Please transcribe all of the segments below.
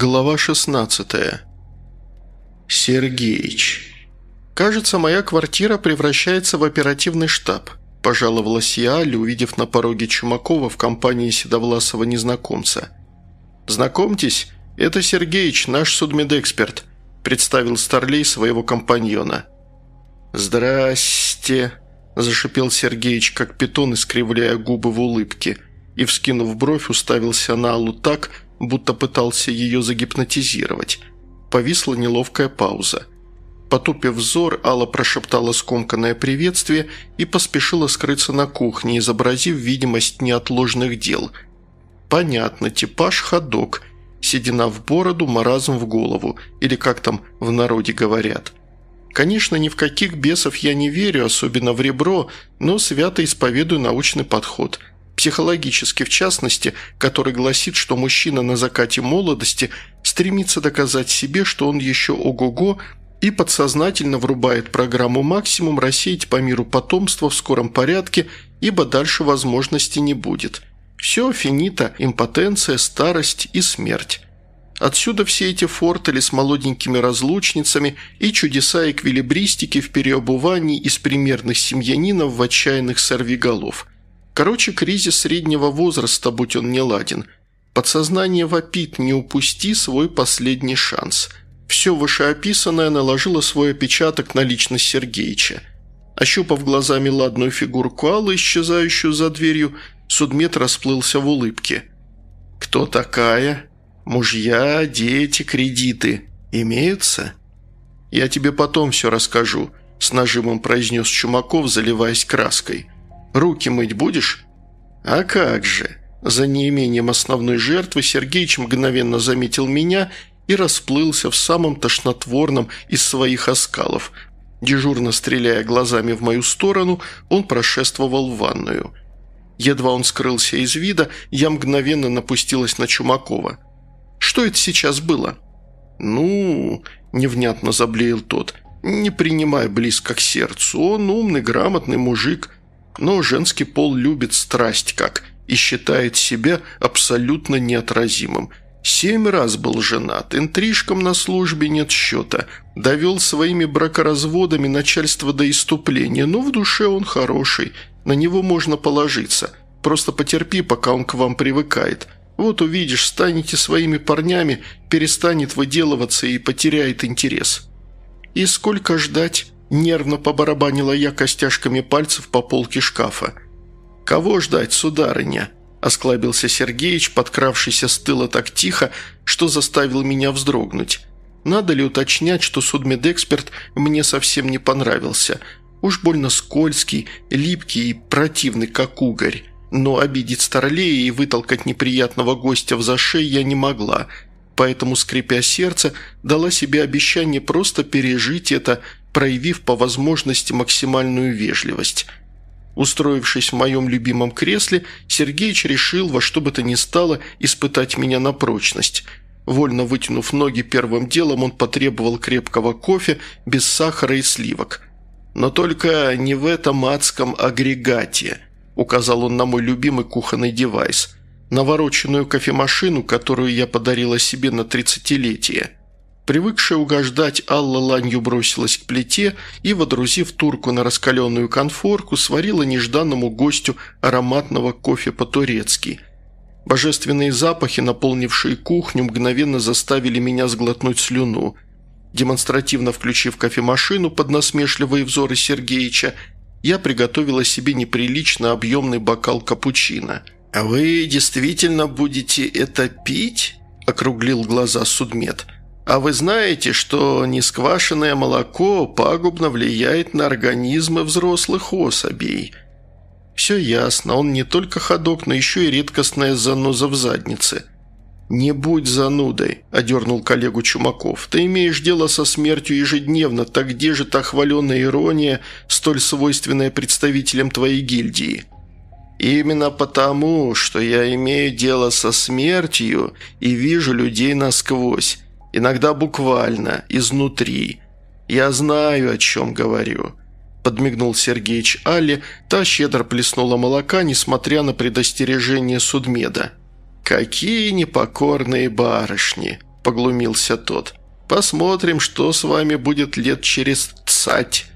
Глава 16 Сергеич. «Кажется, моя квартира превращается в оперативный штаб», – пожаловалась я Али, увидев на пороге Чумакова в компании седовласого незнакомца. «Знакомьтесь, это Сергеич, наш судмедэксперт», – представил Старлей своего компаньона. «Здрасте», – зашипел Сергеич, как питон, искривляя губы в улыбке, и, вскинув бровь, уставился на Аллу так, будто пытался ее загипнотизировать. Повисла неловкая пауза. Потупив взор, Алла прошептала скомканное приветствие и поспешила скрыться на кухне, изобразив видимость неотложных дел. «Понятно, типаж ходок. Седина в бороду, маразм в голову. Или как там в народе говорят». Конечно, ни в каких бесов я не верю, особенно в ребро, но свято исповедую научный подход – психологически в частности, который гласит, что мужчина на закате молодости стремится доказать себе, что он еще ого-го, и подсознательно врубает программу «Максимум» рассеять по миру потомство в скором порядке, ибо дальше возможности не будет. Все финита, импотенция, старость и смерть. Отсюда все эти фортели с молоденькими разлучницами и чудеса эквилибристики в переобувании из примерных семьянинов в отчаянных сорвиголов – Короче, кризис среднего возраста, будь он не ладен. Подсознание вопит, не упусти свой последний шанс. Все вышеописанное наложило свой отпечаток на личность Сергеича. Ощупав глазами ладную фигурку Аллы, исчезающую за дверью, судмед расплылся в улыбке. «Кто такая? Мужья, дети, кредиты. Имеются?» «Я тебе потом все расскажу», – с нажимом произнес Чумаков, заливаясь краской – Руки мыть будешь?» «А как же!» За неимением основной жертвы Сергеич мгновенно заметил меня и расплылся в самом тошнотворном из своих оскалов. Дежурно стреляя глазами в мою сторону, он прошествовал в ванную. Едва он скрылся из вида, я мгновенно напустилась на Чумакова. «Что это сейчас было?» «Ну...» – невнятно заблеял тот. «Не принимай близко к сердцу. Он умный, грамотный мужик но женский пол любит страсть как и считает себя абсолютно неотразимым. Семь раз был женат, интрижкам на службе нет счета, довел своими бракоразводами начальство до иступления, но в душе он хороший, на него можно положиться. Просто потерпи, пока он к вам привыкает. Вот увидишь, станете своими парнями, перестанет выделываться и потеряет интерес. И сколько ждать? Нервно побарабанила я костяшками пальцев по полке шкафа. «Кого ждать, сударыня?» – осклабился Сергеич, подкравшийся с тыла так тихо, что заставил меня вздрогнуть. Надо ли уточнять, что судмедэксперт мне совсем не понравился? Уж больно скользкий, липкий и противный, как угорь. Но обидеть Старлея и вытолкать неприятного гостя в зашей я не могла, поэтому, скрипя сердце, дала себе обещание просто пережить это проявив по возможности максимальную вежливость. Устроившись в моем любимом кресле, Сергеич решил во что бы то ни стало испытать меня на прочность. Вольно вытянув ноги первым делом, он потребовал крепкого кофе без сахара и сливок. «Но только не в этом адском агрегате», – указал он на мой любимый кухонный девайс – навороченную кофемашину, которую я подарила себе на тридцатилетие. Привыкшая угождать, Алла ланью бросилась к плите и, водрузив турку на раскаленную конфорку, сварила нежданному гостю ароматного кофе по-турецки. Божественные запахи, наполнившие кухню, мгновенно заставили меня сглотнуть слюну. Демонстративно включив кофемашину под насмешливые взоры Сергеича, я приготовила себе неприлично объемный бокал капучино. «А вы действительно будете это пить?» – округлил глаза судмед – а вы знаете, что несквашенное молоко пагубно влияет на организмы взрослых особей? Все ясно, он не только ходок, но еще и редкостная заноза в заднице. «Не будь занудой», – одернул коллегу Чумаков. «Ты имеешь дело со смертью ежедневно, так где же та хваленая ирония, столь свойственная представителям твоей гильдии?» «Именно потому, что я имею дело со смертью и вижу людей насквозь. Иногда буквально, изнутри. Я знаю, о чем говорю». Подмигнул Сергеич Али, та щедро плеснула молока, несмотря на предостережение судмеда. «Какие непокорные барышни!» – поглумился тот. «Посмотрим, что с вами будет лет через цать».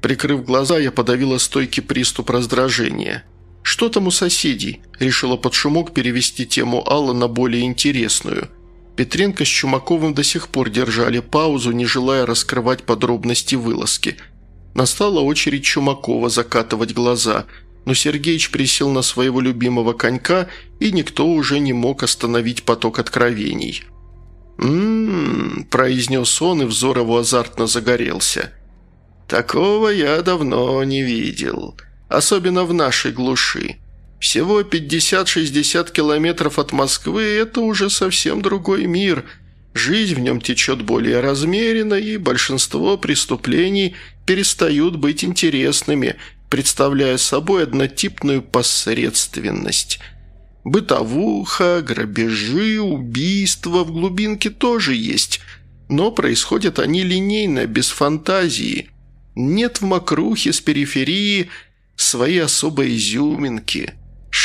Прикрыв глаза, я подавила стойкий приступ раздражения. «Что там у соседей?» – решила под шумок перевести тему Алла на более интересную. Петренко с Чумаковым до сих пор держали паузу, не желая раскрывать подробности вылазки. Настала очередь Чумакова закатывать глаза, но Сергеич присел на своего любимого конька, и никто уже не мог остановить поток откровений. «М-м-м», произнес он, и взор его азартно загорелся – Такого я давно не видел, особенно в нашей глуши. Всего 50-60 километров от Москвы – это уже совсем другой мир. Жизнь в нем течет более размеренно, и большинство преступлений перестают быть интересными, представляя собой однотипную посредственность. Бытовуха, грабежи, убийства в глубинке тоже есть, но происходят они линейно, без фантазии – нет в мокрухе с периферии своей особой изюминки,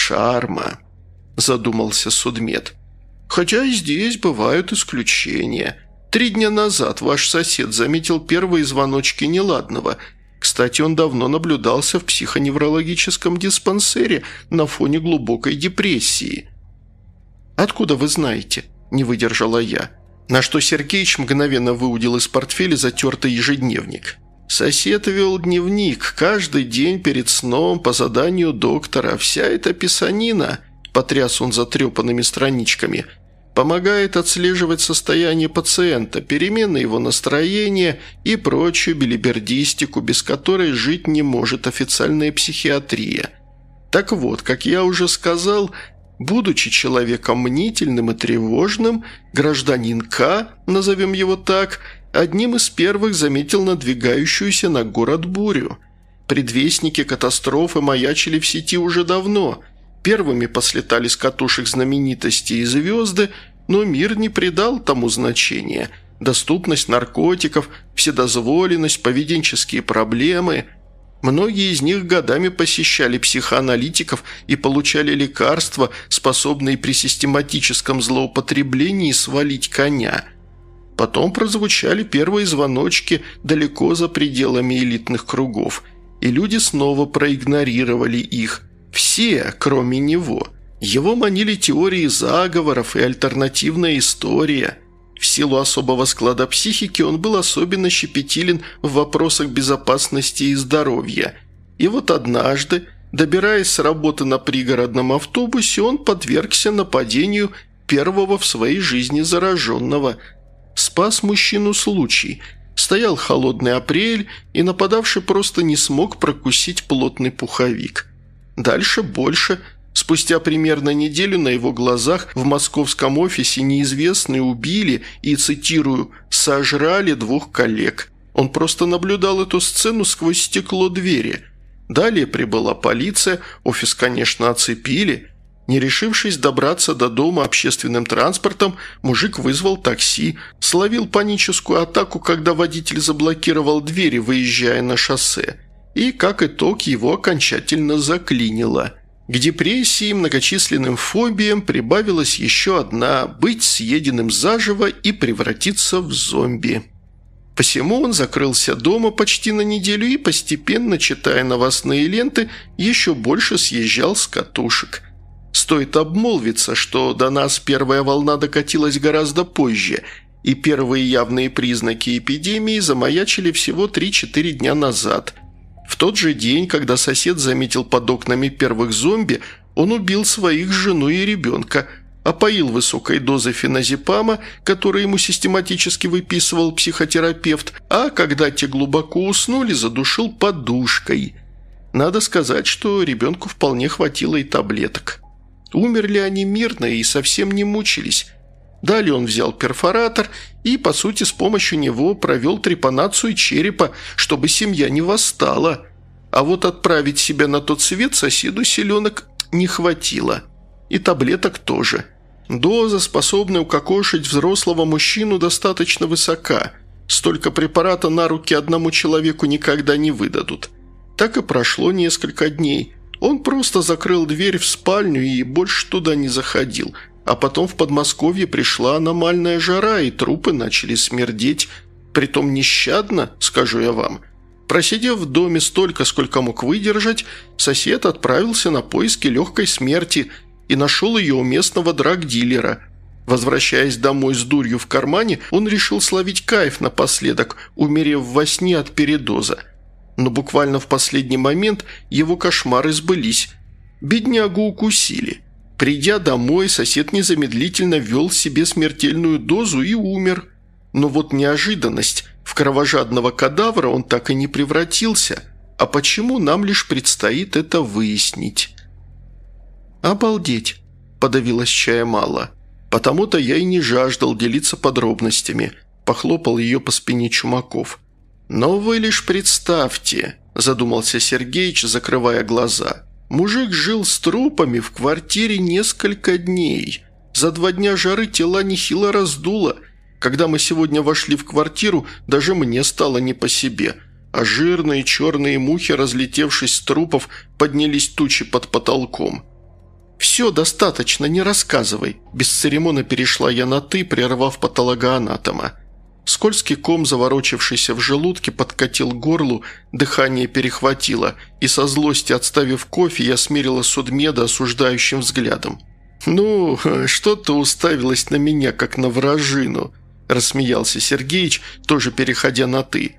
шарма», – задумался судмед. «Хотя и здесь бывают исключения. Три дня назад ваш сосед заметил первые звоночки неладного. Кстати, он давно наблюдался в психоневрологическом диспансере на фоне глубокой депрессии». «Откуда вы знаете?» – не выдержала я. На что Сергеич мгновенно выудил из портфеля затертый ежедневник. Сосед вел дневник каждый день перед сном по заданию доктора. Вся эта писанина, потряс он затрепанными страничками, помогает отслеживать состояние пациента, перемены его настроения и прочую билибердистику, без которой жить не может официальная психиатрия. Так вот, как я уже сказал, будучи человеком мнительным и тревожным, гражданин К, назовем его так – одним из первых заметил надвигающуюся на город бурю. Предвестники катастрофы маячили в сети уже давно. Первыми послетали с катушек знаменитости и звезды, но мир не придал тому значения. Доступность наркотиков, вседозволенность, поведенческие проблемы – Многие из них годами посещали психоаналитиков и получали лекарства, способные при систематическом злоупотреблении свалить коня – Потом прозвучали первые звоночки далеко за пределами элитных кругов, и люди снова проигнорировали их. Все, кроме него. Его манили теории заговоров и альтернативная история. В силу особого склада психики он был особенно щепетилен в вопросах безопасности и здоровья. И вот однажды, добираясь с работы на пригородном автобусе, он подвергся нападению первого в своей жизни зараженного – Спас мужчину случай. Стоял холодный апрель, и нападавший просто не смог прокусить плотный пуховик. Дальше больше. Спустя примерно неделю на его глазах в московском офисе неизвестные убили и, цитирую, «сожрали двух коллег». Он просто наблюдал эту сцену сквозь стекло двери. Далее прибыла полиция, офис, конечно, оцепили – не решившись добраться до дома общественным транспортом, мужик вызвал такси, словил паническую атаку, когда водитель заблокировал двери, выезжая на шоссе. И, как итог, его окончательно заклинило. К депрессии и многочисленным фобиям прибавилась еще одна – быть съеденным заживо и превратиться в зомби. Посему он закрылся дома почти на неделю и, постепенно читая новостные ленты, еще больше съезжал с катушек – Стоит обмолвиться, что до нас первая волна докатилась гораздо позже, и первые явные признаки эпидемии замаячили всего 3-4 дня назад. В тот же день, когда сосед заметил под окнами первых зомби, он убил своих жену и ребенка, опоил высокой дозой феназепама, который ему систематически выписывал психотерапевт, а когда те глубоко уснули, задушил подушкой. Надо сказать, что ребенку вполне хватило и таблеток. Умерли они мирно и совсем не мучились. Далее он взял перфоратор и, по сути, с помощью него провел трепанацию черепа, чтобы семья не восстала. А вот отправить себя на тот свет соседу селенок не хватило. И таблеток тоже. Доза, способная укокошить взрослого мужчину, достаточно высока. Столько препарата на руки одному человеку никогда не выдадут. Так и прошло несколько дней – он просто закрыл дверь в спальню и больше туда не заходил, а потом в Подмосковье пришла аномальная жара, и трупы начали смердеть, притом нещадно, скажу я вам. Просидев в доме столько, сколько мог выдержать, сосед отправился на поиски легкой смерти и нашел ее у местного драг-дилера. Возвращаясь домой с дурью в кармане, он решил словить кайф напоследок, умерев во сне от передоза. Но буквально в последний момент его кошмары сбылись. Беднягу укусили. Придя домой, сосед незамедлительно ввел себе смертельную дозу и умер. Но вот неожиданность. В кровожадного кадавра он так и не превратился. А почему, нам лишь предстоит это выяснить. «Обалдеть!» – подавилась чая мало. «Потому-то я и не жаждал делиться подробностями», – похлопал ее по спине Чумаков. «Но вы лишь представьте», – задумался Сергеич, закрывая глаза – Мужик жил с трупами в квартире несколько дней. За два дня жары тела нехило раздуло. Когда мы сегодня вошли в квартиру, даже мне стало не по себе. А жирные черные мухи, разлетевшись с трупов, поднялись тучи под потолком. «Все, достаточно, не рассказывай», – без церемона перешла я на «ты», прервав патологоанатома. Скользкий ком, заворочившийся в желудке, подкатил горлу, дыхание перехватило, и со злости отставив кофе, я смирила судмеда осуждающим взглядом. «Ну, что ты уставилась на меня, как на вражину?» – рассмеялся Сергеич, тоже переходя на «ты».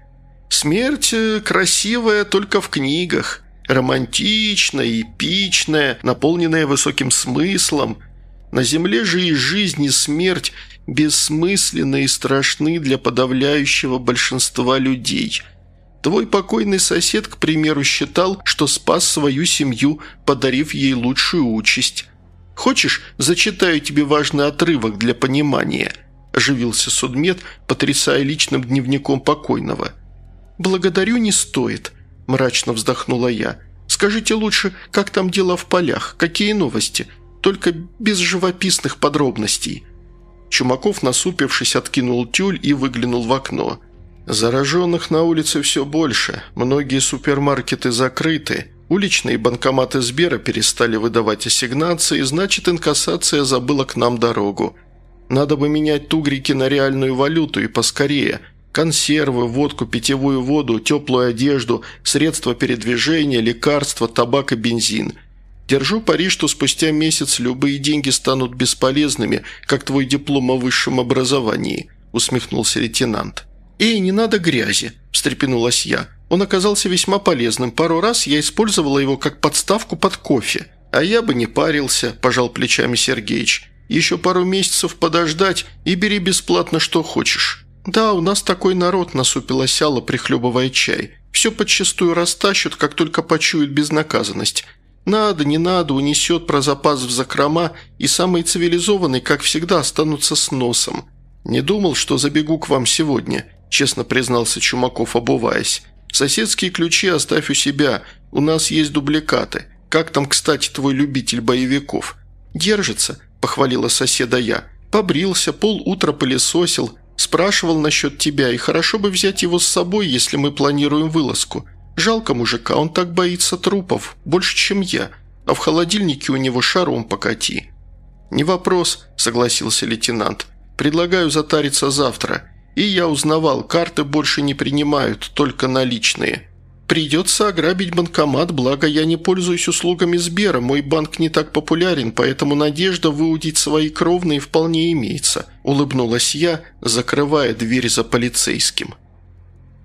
«Смерть э, красивая только в книгах, романтичная, эпичная, наполненная высоким смыслом. На земле же и жизнь, и смерть бессмысленны и страшны для подавляющего большинства людей. Твой покойный сосед, к примеру, считал, что спас свою семью, подарив ей лучшую участь. Хочешь, зачитаю тебе важный отрывок для понимания?» – оживился судмед, потрясая личным дневником покойного. «Благодарю, не стоит», – мрачно вздохнула я. «Скажите лучше, как там дела в полях, какие новости? Только без живописных подробностей». Чумаков, насупившись, откинул тюль и выглянул в окно. «Зараженных на улице все больше. Многие супермаркеты закрыты. Уличные банкоматы Сбера перестали выдавать ассигнации, значит, инкассация забыла к нам дорогу. Надо бы менять тугрики на реальную валюту и поскорее. Консервы, водку, питьевую воду, теплую одежду, средства передвижения, лекарства, табак и бензин – Держу пари, что спустя месяц любые деньги станут бесполезными, как твой диплом о высшем образовании», – усмехнулся лейтенант. «Эй, не надо грязи», – встрепенулась я. «Он оказался весьма полезным. Пару раз я использовала его как подставку под кофе». «А я бы не парился», – пожал плечами Сергеич. «Еще пару месяцев подождать и бери бесплатно, что хочешь». «Да, у нас такой народ», – насупилась Алла, прихлебывая чай. «Все подчастую растащут, как только почуют безнаказанность. Надо, не надо, унесет про запас в закрома, и самые цивилизованные, как всегда, останутся с носом. Не думал, что забегу к вам сегодня», – честно признался Чумаков, обуваясь. «Соседские ключи оставь у себя, у нас есть дубликаты. Как там, кстати, твой любитель боевиков?» «Держится», – похвалила соседа я. «Побрился, пол утра пылесосил, спрашивал насчет тебя, и хорошо бы взять его с собой, если мы планируем вылазку». Жалко мужика, он так боится трупов, больше, чем я, а в холодильнике у него шаром покати». «Не вопрос», – согласился лейтенант. «Предлагаю затариться завтра. И я узнавал, карты больше не принимают, только наличные. Придется ограбить банкомат, благо я не пользуюсь услугами Сбера, мой банк не так популярен, поэтому надежда выудить свои кровные вполне имеется», – улыбнулась я, закрывая дверь за полицейским.